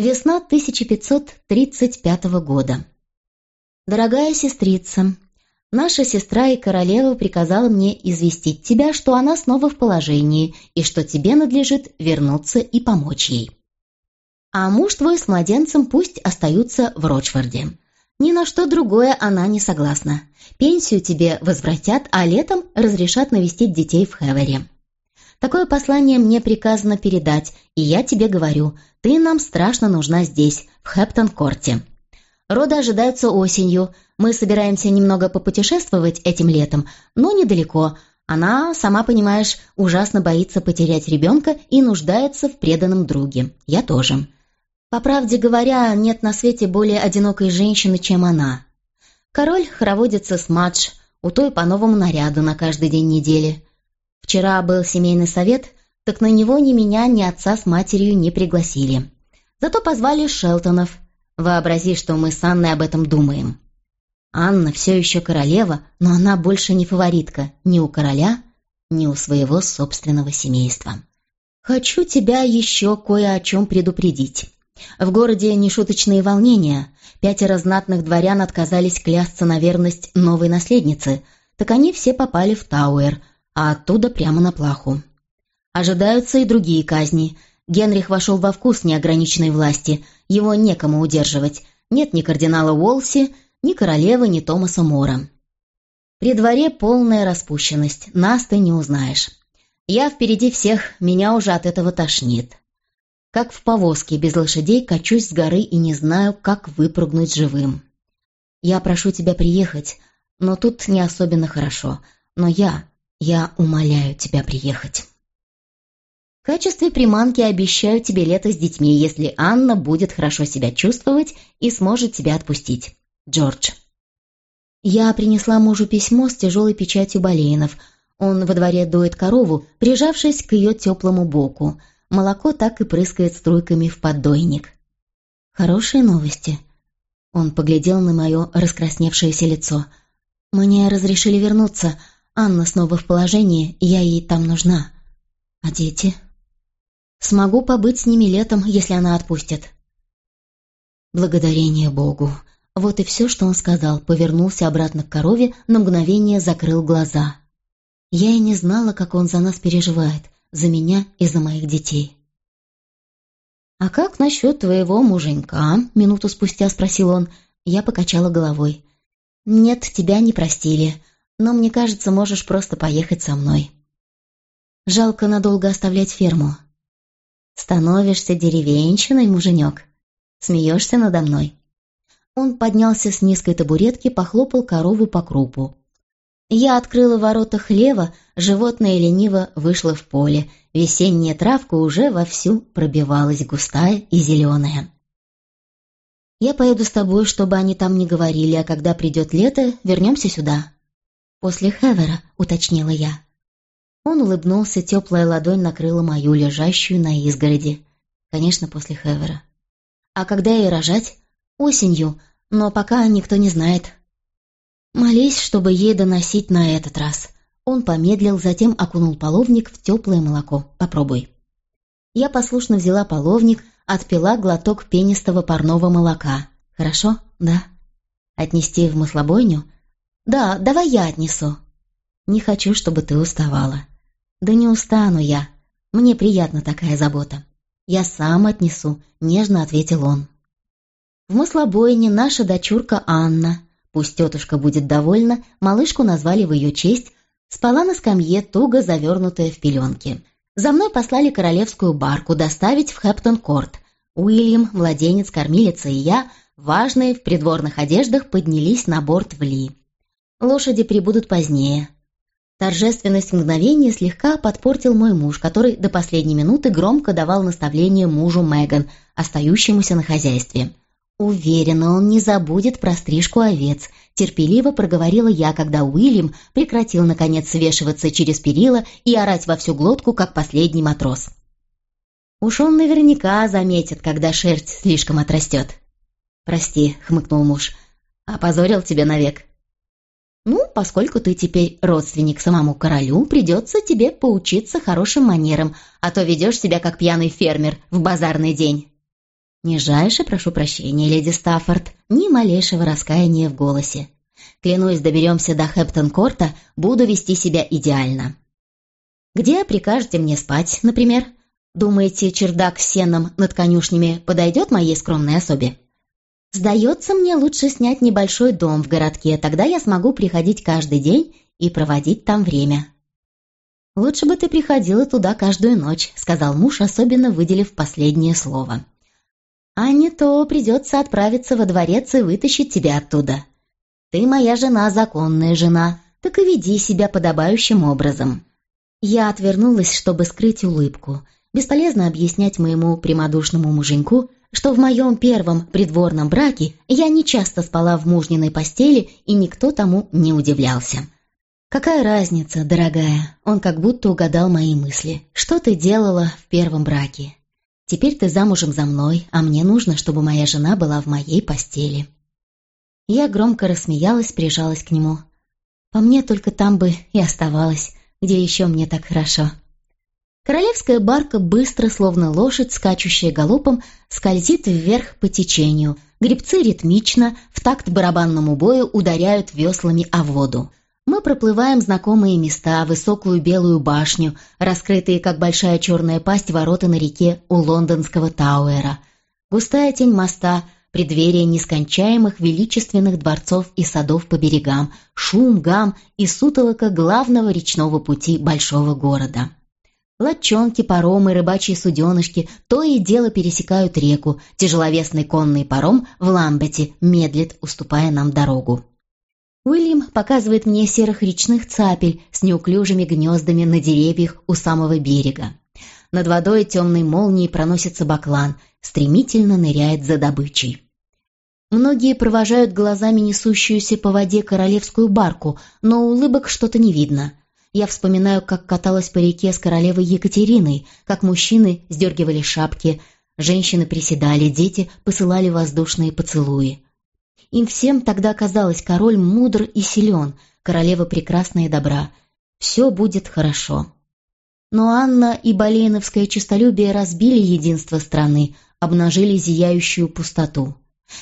Весна 1535 года. Дорогая сестрица, наша сестра и королева приказала мне известить тебя, что она снова в положении и что тебе надлежит вернуться и помочь ей. А муж твой с младенцем пусть остаются в Рочфорде. Ни на что другое она не согласна. Пенсию тебе возвратят, а летом разрешат навестить детей в Хевере. Такое послание мне приказано передать, и я тебе говорю, ты нам страшно нужна здесь, в Хэптон-Корте. Роды ожидаются осенью. Мы собираемся немного попутешествовать этим летом, но недалеко. Она, сама понимаешь, ужасно боится потерять ребенка и нуждается в преданном друге. Я тоже. По правде говоря, нет на свете более одинокой женщины, чем она. Король хороводится с Мадж, у той по новому наряду на каждый день недели. Вчера был семейный совет, так на него ни меня, ни отца с матерью не пригласили. Зато позвали Шелтонов. Вообрази, что мы с Анной об этом думаем. Анна все еще королева, но она больше не фаворитка ни у короля, ни у своего собственного семейства. Хочу тебя еще кое о чем предупредить. В городе нешуточные волнения. Пятеро знатных дворян отказались клясться на верность новой наследницы, так они все попали в Тауэр, а оттуда прямо на плаху. Ожидаются и другие казни. Генрих вошел во вкус неограниченной власти, его некому удерживать. Нет ни кардинала Уолси, ни королевы, ни Томаса Мора. При дворе полная распущенность, нас ты не узнаешь. Я впереди всех, меня уже от этого тошнит. Как в повозке без лошадей качусь с горы и не знаю, как выпрыгнуть живым. Я прошу тебя приехать, но тут не особенно хорошо. Но я, я умоляю тебя приехать. В качестве приманки обещаю тебе лето с детьми, если Анна будет хорошо себя чувствовать и сможет тебя отпустить. Джордж. Я принесла мужу письмо с тяжелой печатью Болейнов. Он во дворе доит корову, прижавшись к ее теплому боку. Молоко так и прыскает струйками в поддойник. Хорошие новости. Он поглядел на мое раскрасневшееся лицо. Мне разрешили вернуться, Анна снова в положении, я ей там нужна. А дети? Смогу побыть с ними летом, если она отпустит. Благодарение Богу. Вот и все, что он сказал, повернулся обратно к корове, на мгновение закрыл глаза. Я и не знала, как он за нас переживает, за меня и за моих детей. «А как насчет твоего муженька?» — минуту спустя спросил он. Я покачала головой. «Нет, тебя не простили но мне кажется, можешь просто поехать со мной. Жалко надолго оставлять ферму. Становишься деревенщиной, муженек. Смеешься надо мной. Он поднялся с низкой табуретки, похлопал корову по крупу. Я открыла ворота хлева, животное лениво вышло в поле. Весенняя травка уже вовсю пробивалась, густая и зеленая. «Я поеду с тобой, чтобы они там не говорили, а когда придет лето, вернемся сюда. «После Хевера», — уточнила я. Он улыбнулся, теплая ладонь накрыла мою, лежащую на изгороди. Конечно, после Хевера. «А когда ей рожать?» «Осенью, но пока никто не знает». «Молись, чтобы ей доносить на этот раз». Он помедлил, затем окунул половник в теплое молоко. «Попробуй». Я послушно взяла половник, отпила глоток пенистого парного молока. «Хорошо? Да?» «Отнести в маслобойню?» «Да, давай я отнесу». «Не хочу, чтобы ты уставала». «Да не устану я. Мне приятна такая забота». «Я сам отнесу», — нежно ответил он. В маслобойне наша дочурка Анна, пусть тетушка будет довольна, малышку назвали в ее честь, спала на скамье, туго завернутая в пеленки. За мной послали королевскую барку доставить в Хэмптон-Корт. Уильям, младенец, кормилица и я, важные в придворных одеждах, поднялись на борт в Ли. Лошади прибудут позднее. Торжественность мгновения слегка подпортил мой муж, который до последней минуты громко давал наставление мужу Меган, остающемуся на хозяйстве. Уверена, он не забудет про стрижку овец. Терпеливо проговорила я, когда Уильям прекратил, наконец, свешиваться через перила и орать во всю глотку, как последний матрос. Уж он наверняка заметит, когда шерсть слишком отрастет. «Прости», — хмыкнул муж, — «опозорил тебя навек». Ну, поскольку ты теперь родственник самому королю, придется тебе поучиться хорошим манерам, а то ведешь себя как пьяный фермер в базарный день». Нижайше прошу прощения, леди Стаффорд, ни малейшего раскаяния в голосе. Клянусь, доберемся до Хэптон-Корта, буду вести себя идеально. Где прикажете мне спать, например? Думаете, чердак с сеном над конюшнями подойдет моей скромной особе? Сдается мне лучше снять небольшой дом в городке, тогда я смогу приходить каждый день и проводить там время. «Лучше бы ты приходила туда каждую ночь», — сказал муж, особенно выделив последнее слово. «А не то придется отправиться во дворец и вытащить тебя оттуда. Ты моя жена, законная жена, так и веди себя подобающим образом». Я отвернулась, чтобы скрыть улыбку. Бесполезно объяснять моему прямодушному муженьку, что в моем первом придворном браке я не часто спала в мужниной постели, и никто тому не удивлялся. «Какая разница, дорогая?» Он как будто угадал мои мысли. «Что ты делала в первом браке? Теперь ты замужем за мной, а мне нужно, чтобы моя жена была в моей постели». Я громко рассмеялась, прижалась к нему. По мне только там бы и оставалась, где еще мне так хорошо. Королевская барка быстро, словно лошадь, скачущая галопом, скользит вверх по течению. Гребцы ритмично, в такт барабанному бою ударяют веслами о воду. Мы проплываем знакомые места, высокую белую башню, раскрытые, как большая черная пасть, ворота на реке у лондонского Тауэра. Густая тень моста, преддверие нескончаемых величественных дворцов и садов по берегам, шум, гам и сутолока главного речного пути большого города. Лодчонки, паромы, рыбачьи суденышки то и дело пересекают реку. Тяжеловесный конный паром в Ламбете медлит, уступая нам дорогу. Уильям показывает мне серых речных цапель с неуклюжими гнездами на деревьях у самого берега. Над водой темной молнией проносится баклан, стремительно ныряет за добычей. Многие провожают глазами несущуюся по воде королевскую барку, но улыбок что-то не видно. Я вспоминаю, как каталась по реке с королевой Екатериной, как мужчины сдергивали шапки, женщины приседали, дети посылали воздушные поцелуи. Им всем тогда казалось, король мудр и силен, королева прекрасна и добра. Все будет хорошо. Но Анна и Болейновское честолюбие разбили единство страны, обнажили зияющую пустоту.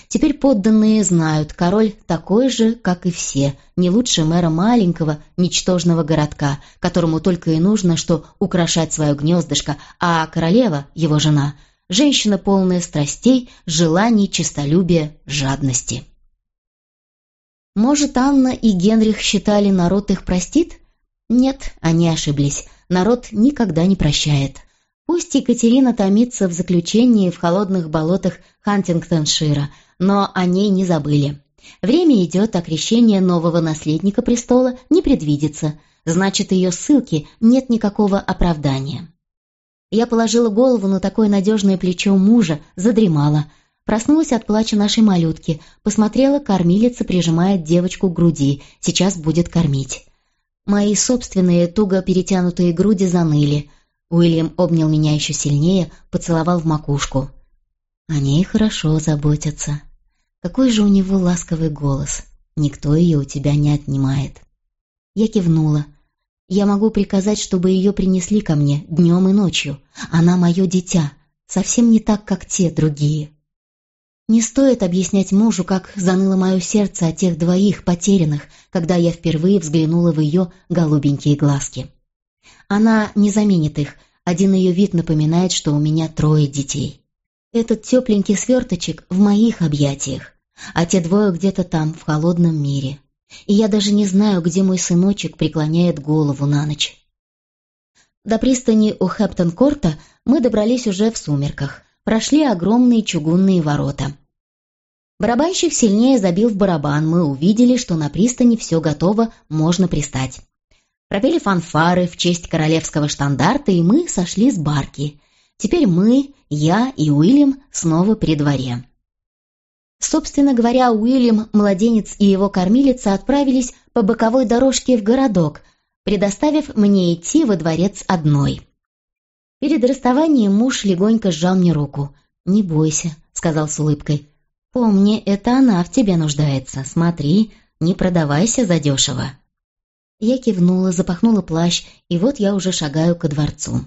Теперь подданные знают, король такой же, как и все, не лучше мэра маленького, ничтожного городка, которому только и нужно, что украшать свое гнездышко, а королева, его жена, женщина полная страстей, желаний, честолюбия, жадности. Может, Анна и Генрих считали, народ их простит? Нет, они ошиблись. Народ никогда не прощает. Пусть Екатерина томится в заключении в холодных болотах Хантингтоншира, но о ней не забыли. Время идет, а крещение нового наследника престола не предвидится, значит, ее ссылки нет никакого оправдания. Я положила голову на такое надежное плечо мужа, задремала. Проснулась от плача нашей малютки, посмотрела, кормилица прижимает девочку к груди, сейчас будет кормить. Мои собственные туго перетянутые груди заныли. Уильям обнял меня еще сильнее, поцеловал в макушку. О ней хорошо заботятся. Какой же у него ласковый голос. Никто ее у тебя не отнимает. Я кивнула. Я могу приказать, чтобы ее принесли ко мне днем и ночью. Она мое дитя, совсем не так, как те другие. Не стоит объяснять мужу, как заныло мое сердце от тех двоих потерянных, когда я впервые взглянула в ее голубенькие глазки. Она не заменит их, один ее вид напоминает, что у меня трое детей. Этот тепленький сверточек в моих объятиях, а те двое где-то там, в холодном мире. И я даже не знаю, где мой сыночек преклоняет голову на ночь. До пристани у Хэптон-Корта мы добрались уже в сумерках, прошли огромные чугунные ворота. Барабанщик сильнее забил в барабан, мы увидели, что на пристани все готово, можно пристать. Пропели фанфары в честь королевского штандарта, и мы сошли с барки. Теперь мы, я и Уильям снова при дворе. Собственно говоря, Уильям, младенец и его кормилица отправились по боковой дорожке в городок, предоставив мне идти во дворец одной. Перед расставанием муж легонько сжал мне руку. «Не бойся», — сказал с улыбкой. «Помни, это она в тебе нуждается. Смотри, не продавайся задешево». Я кивнула, запахнула плащ, и вот я уже шагаю ко дворцу.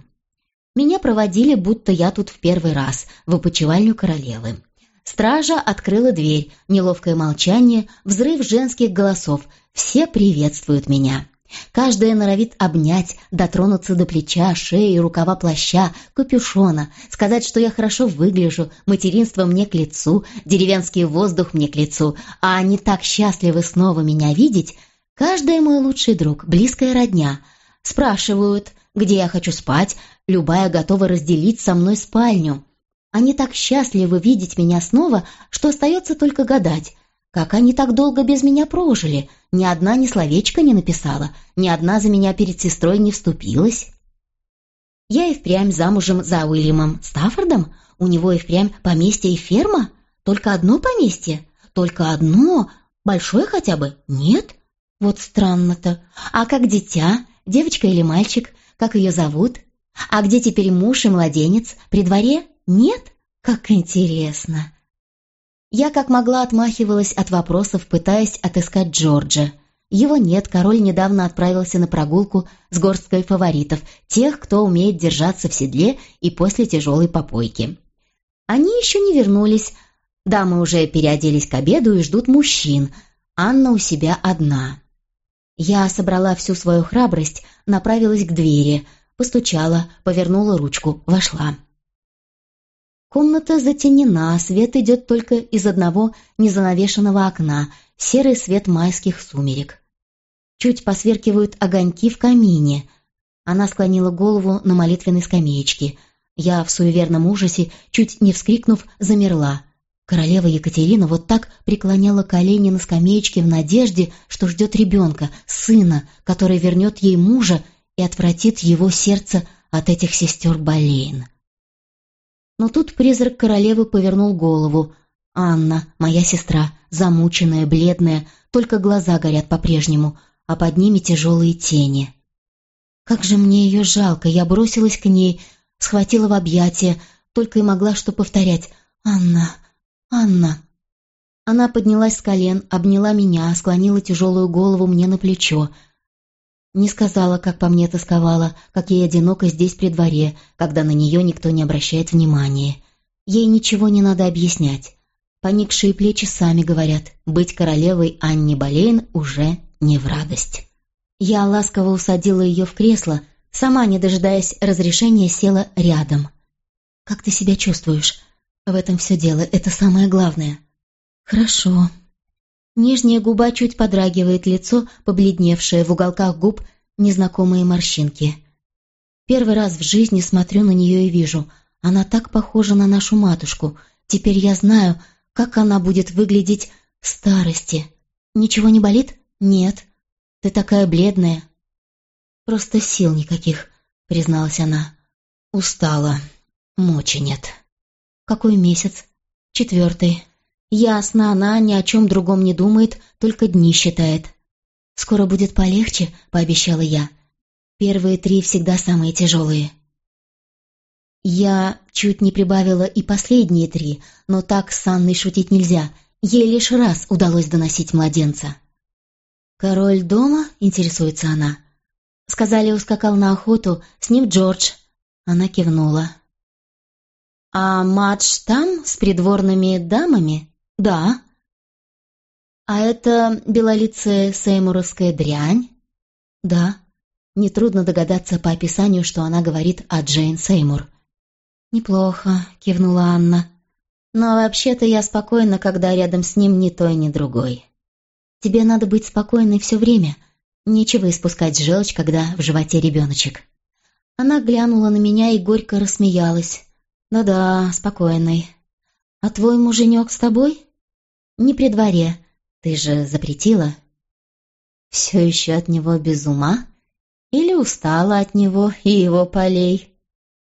Меня проводили, будто я тут в первый раз, в опочивальню королевы. Стража открыла дверь, неловкое молчание, взрыв женских голосов. Все приветствуют меня. Каждая норовит обнять, дотронуться до плеча, шеи, рукава плаща, капюшона, сказать, что я хорошо выгляжу, материнство мне к лицу, деревенский воздух мне к лицу, а они так счастливы снова меня видеть. Каждый мой лучший друг, близкая родня. Спрашивают, где я хочу спать, любая готова разделить со мной спальню. Они так счастливы видеть меня снова, что остается только гадать, как они так долго без меня прожили? Ни одна ни словечко не написала, ни одна за меня перед сестрой не вступилась. Я и впрямь замужем за Уильямом Стаффордом? У него и впрямь поместье и ферма? Только одно поместье? Только одно? Большое хотя бы? Нет? Вот странно-то. А как дитя? Девочка или мальчик? Как ее зовут? А где теперь муж и младенец? При дворе? Нет? Как интересно. Я как могла отмахивалась от вопросов, пытаясь отыскать Джорджа. Его нет, король недавно отправился на прогулку с горсткой фаворитов, тех, кто умеет держаться в седле и после тяжелой попойки. Они еще не вернулись. Дамы уже переоделись к обеду и ждут мужчин. Анна у себя одна. Я собрала всю свою храбрость, направилась к двери, постучала, повернула ручку, вошла. Комната затенена, свет идет только из одного незанавешенного окна, серый свет майских сумерек. Чуть посверкивают огоньки в камине. Она склонила голову на молитвенной скамеечке. Я в суеверном ужасе, чуть не вскрикнув, замерла. Королева Екатерина вот так преклоняла колени на скамеечке в надежде, что ждет ребенка, сына, который вернет ей мужа и отвратит его сердце от этих сестер Болейн. Но тут призрак королевы повернул голову. Анна, моя сестра, замученная, бледная, только глаза горят по-прежнему, а под ними тяжелые тени. Как же мне ее жалко, я бросилась к ней, схватила в объятия, только и могла что повторять «Анна, Анна». Она поднялась с колен, обняла меня, склонила тяжелую голову мне на плечо — не сказала, как по мне тосковала, как ей одиноко здесь при дворе, когда на нее никто не обращает внимания. Ей ничего не надо объяснять. Поникшие плечи сами говорят, быть королевой Анни Болейн уже не в радость. Я ласково усадила ее в кресло, сама, не дожидаясь разрешения, села рядом. «Как ты себя чувствуешь? В этом все дело, это самое главное». «Хорошо», Нижняя губа чуть подрагивает, лицо побледневшее, в уголках губ незнакомые морщинки. Первый раз в жизни смотрю на нее и вижу. Она так похожа на нашу матушку. Теперь я знаю, как она будет выглядеть в старости. Ничего не болит? Нет. Ты такая бледная. Просто сил никаких, призналась она. Устала. Мочи нет. Какой месяц? Четвертый. Ясно, она ни о чем другом не думает, только дни считает. «Скоро будет полегче», — пообещала я. «Первые три всегда самые тяжелые». Я чуть не прибавила и последние три, но так с Анной шутить нельзя. Ей лишь раз удалось доносить младенца. «Король дома?» — интересуется она. Сказали, ускакал на охоту, с ним Джордж. Она кивнула. «А матч там, с придворными дамами?» «Да». «А это белолицая сеймуровская дрянь?» «Да». Нетрудно догадаться по описанию, что она говорит о Джейн Сеймур. «Неплохо», — кивнула Анна. «Но вообще-то я спокойна, когда рядом с ним ни той, ни другой. Тебе надо быть спокойной все время. Нечего испускать желчь, когда в животе ребеночек». Она глянула на меня и горько рассмеялась. «Да-да, спокойной. А твой муженек с тобой?» «Не при дворе. Ты же запретила?» «Все еще от него без ума? Или устала от него и его полей?»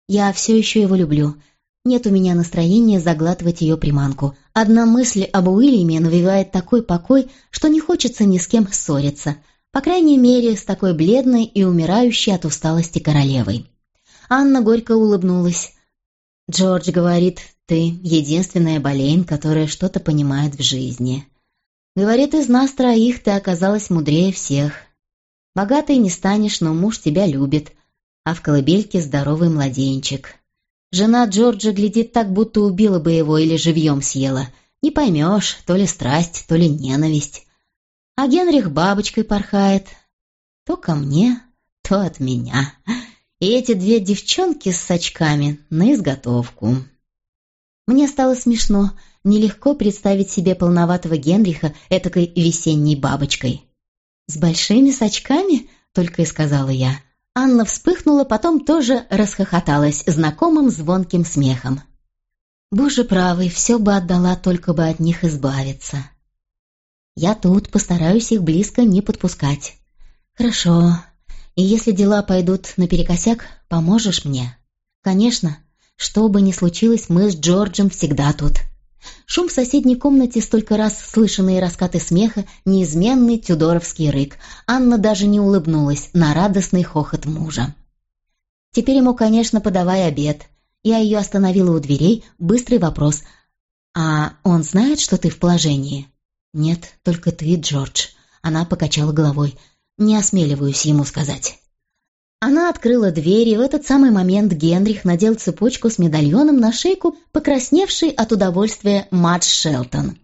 «Я все еще его люблю. Нет у меня настроения заглатывать ее приманку. Одна мысль об Уильяме навевает такой покой, что не хочется ни с кем ссориться. По крайней мере, с такой бледной и умирающей от усталости королевой». Анна горько улыбнулась. Джордж говорит, ты единственная Болейн, которая что-то понимает в жизни. Говорит, из нас троих ты оказалась мудрее всех. Богатой не станешь, но муж тебя любит. а в колыбельке здоровый младенчик. Жена Джорджа глядит так, будто убила бы его или живьем съела. Не поймешь, то ли страсть, то ли ненависть. А Генрих бабочкой порхает. То ко мне, то от меня. И эти две девчонки с сачками на изготовку. Мне стало смешно, нелегко представить себе полноватого Генриха этакой весенней бабочкой. «С большими сачками?» — только и сказала я. Анна вспыхнула, потом тоже расхохоталась знакомым звонким смехом. «Боже правый, все бы отдала, только бы от них избавиться». «Я тут, постараюсь их близко не подпускать». «Хорошо. И если дела пойдут наперекосяк, поможешь мне?» «Конечно. Что бы ни случилось, мы с Джорджем всегда тут». Шум в соседней комнате, столько раз слышанные раскаты смеха, неизменный тюдоровский рык. Анна даже не улыбнулась на радостный хохот мужа. Теперь ему, конечно, подавай обед. Я ее остановила у дверей, быстрый вопрос. «А он знает, что ты в положении?» «Нет, только ты, Джордж». Она покачала головой. «Не осмеливаюсь ему сказать». Она открыла дверь, и в этот самый момент Генрих надел цепочку с медальоном на шейку, покрасневший от удовольствия Мадж Шелтон.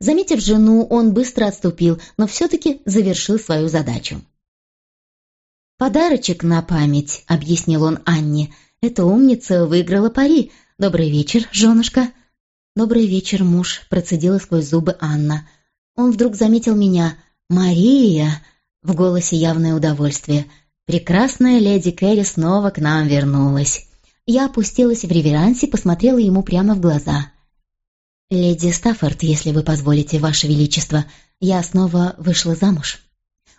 Заметив жену, он быстро отступил, но все-таки завершил свою задачу. «Подарочек на память», — объяснил он Анне. «Эта умница выиграла пари. Добрый вечер, женушка». «Добрый вечер, муж», — процедила сквозь зубы Анна. Он вдруг заметил меня. «Мария!» — в голосе явное удовольствие — Прекрасная леди Кэрри снова к нам вернулась. Я опустилась в реверансе, посмотрела ему прямо в глаза. «Леди Стаффорд, если вы позволите, Ваше Величество, я снова вышла замуж».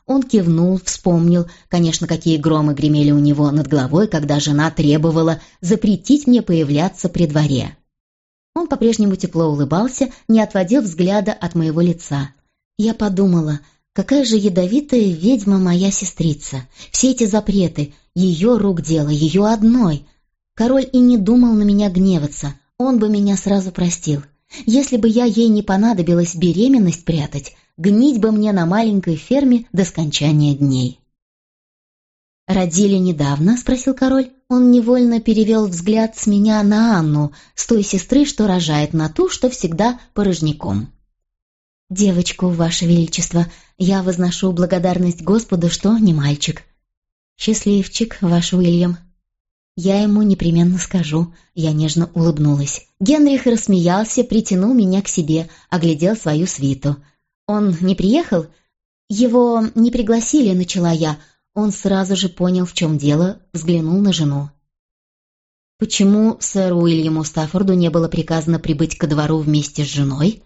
Он кивнул, вспомнил, конечно, какие громы гремели у него над головой, когда жена требовала запретить мне появляться при дворе. Он по-прежнему тепло улыбался, не отводил взгляда от моего лица. Я подумала, Какая же ядовитая ведьма моя сестрица. Все эти запреты, ее рук дело, ее одной. Король и не думал на меня гневаться, он бы меня сразу простил. Если бы я ей не понадобилась беременность прятать, гнить бы мне на маленькой ферме до скончания дней. «Родили недавно?» — спросил король. Он невольно перевел взгляд с меня на Анну, с той сестры, что рожает на ту, что всегда порожняком. «Девочку, Ваше Величество, я возношу благодарность Господу, что не мальчик». «Счастливчик, Ваш Уильям». «Я ему непременно скажу», — я нежно улыбнулась. Генрих рассмеялся, притянул меня к себе, оглядел свою свиту. «Он не приехал?» «Его не пригласили», — начала я. Он сразу же понял, в чем дело, взглянул на жену. «Почему сэру Уильяму Стаффорду не было приказано прибыть ко двору вместе с женой?»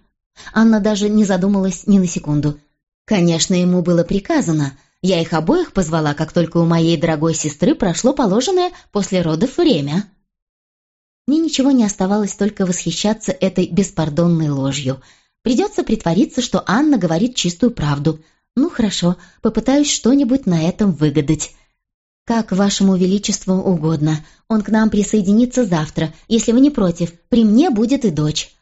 Анна даже не задумалась ни на секунду. Конечно, ему было приказано. Я их обоих позвала, как только у моей дорогой сестры прошло положенное после родов время. Мне ничего не оставалось только восхищаться этой беспардонной ложью. Придется притвориться, что Анна говорит чистую правду. Ну хорошо, попытаюсь что-нибудь на этом выгадать. «Как вашему величеству угодно. Он к нам присоединится завтра, если вы не против. При мне будет и дочь.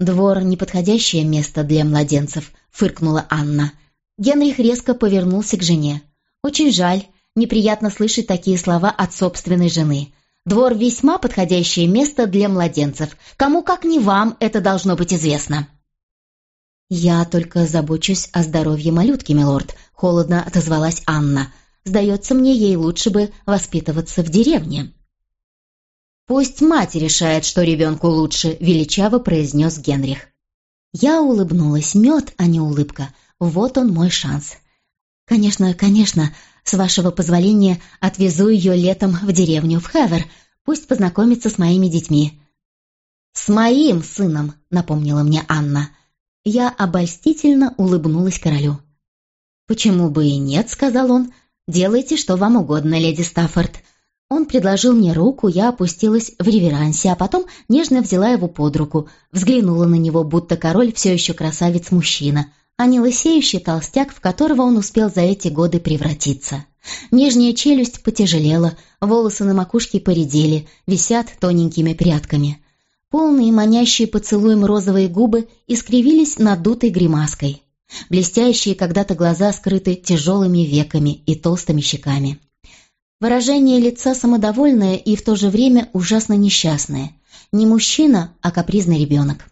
«Двор — неподходящее место для младенцев», — фыркнула Анна. Генрих резко повернулся к жене. «Очень жаль, неприятно слышать такие слова от собственной жены. Двор — весьма подходящее место для младенцев. Кому как не вам это должно быть известно». «Я только забочусь о здоровье малютки, милорд», — холодно отозвалась Анна. «Сдается мне, ей лучше бы воспитываться в деревне». «Пусть мать решает, что ребенку лучше», — величаво произнес Генрих. Я улыбнулась. Мед, а не улыбка. Вот он мой шанс. «Конечно, конечно. С вашего позволения отвезу ее летом в деревню, в Хевер. Пусть познакомится с моими детьми». «С моим сыном», — напомнила мне Анна. Я обольстительно улыбнулась королю. «Почему бы и нет?» — сказал он. «Делайте, что вам угодно, леди Стаффорд. Он предложил мне руку, я опустилась в реверансе, а потом нежно взяла его под руку, взглянула на него, будто король все еще красавец-мужчина, а не лысеющий толстяк, в которого он успел за эти годы превратиться. Нижняя челюсть потяжелела, волосы на макушке поредели, висят тоненькими прядками. Полные манящие поцелуем розовые губы искривились надутой гримаской. Блестящие когда-то глаза скрыты тяжелыми веками и толстыми щеками. Выражение лица самодовольное и в то же время ужасно несчастное. Не мужчина, а капризный ребенок.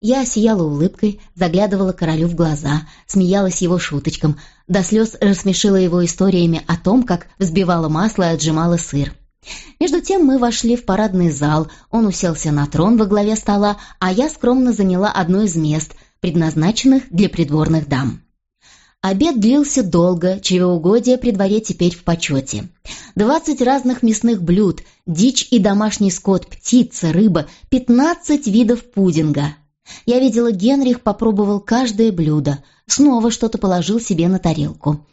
Я сияла улыбкой, заглядывала королю в глаза, смеялась его шуточкам, до слез рассмешила его историями о том, как взбивала масло и отжимала сыр. Между тем мы вошли в парадный зал, он уселся на трон во главе стола, а я скромно заняла одно из мест, предназначенных для придворных дам. Обед длился долго, чревоугодие при дворе теперь в почете. Двадцать разных мясных блюд, дичь и домашний скот, птица, рыба, пятнадцать видов пудинга. Я видела, Генрих попробовал каждое блюдо, снова что-то положил себе на тарелку.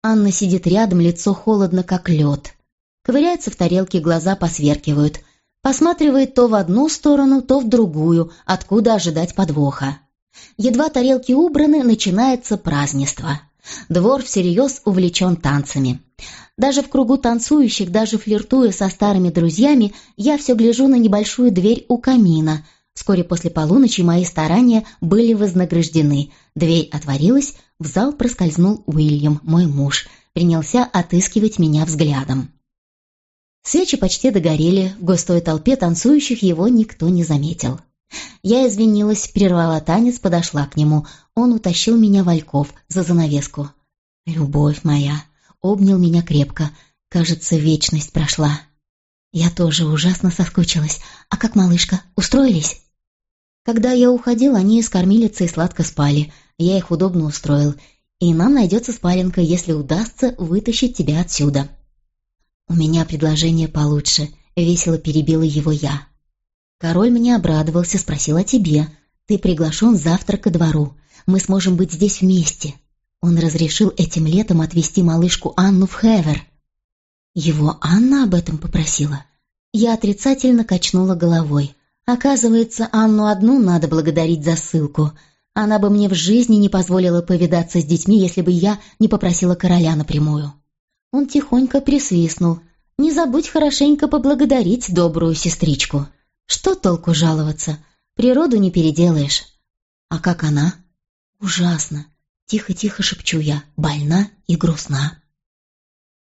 Анна сидит рядом, лицо холодно, как лед. Ковыряется в тарелке, глаза посверкивают. Посматривает то в одну сторону, то в другую, откуда ожидать подвоха. Едва тарелки убраны, начинается празднество. Двор всерьез увлечен танцами. Даже в кругу танцующих, даже флиртуя со старыми друзьями, я все гляжу на небольшую дверь у камина. Вскоре после полуночи мои старания были вознаграждены. Дверь отворилась, в зал проскользнул Уильям, мой муж, принялся отыскивать меня взглядом. Свечи почти догорели, в густой толпе танцующих его никто не заметил. Я извинилась, прервала танец, подошла к нему. Он утащил меня вальков за занавеску. «Любовь моя!» Обнял меня крепко. Кажется, вечность прошла. Я тоже ужасно соскучилась. А как малышка? Устроились? Когда я уходил, они с кормилицей сладко спали. Я их удобно устроил. И нам найдется спаленка, если удастся вытащить тебя отсюда. «У меня предложение получше», — весело перебила его я. Король мне обрадовался, спросил о тебе. Ты приглашен завтра ко двору. Мы сможем быть здесь вместе. Он разрешил этим летом отвезти малышку Анну в Хевер. Его Анна об этом попросила. Я отрицательно качнула головой. Оказывается, Анну одну надо благодарить за ссылку. Она бы мне в жизни не позволила повидаться с детьми, если бы я не попросила короля напрямую. Он тихонько присвистнул. «Не забудь хорошенько поблагодарить добрую сестричку». Что толку жаловаться? Природу не переделаешь. А как она? Ужасно. Тихо-тихо шепчу я. Больна и грустна.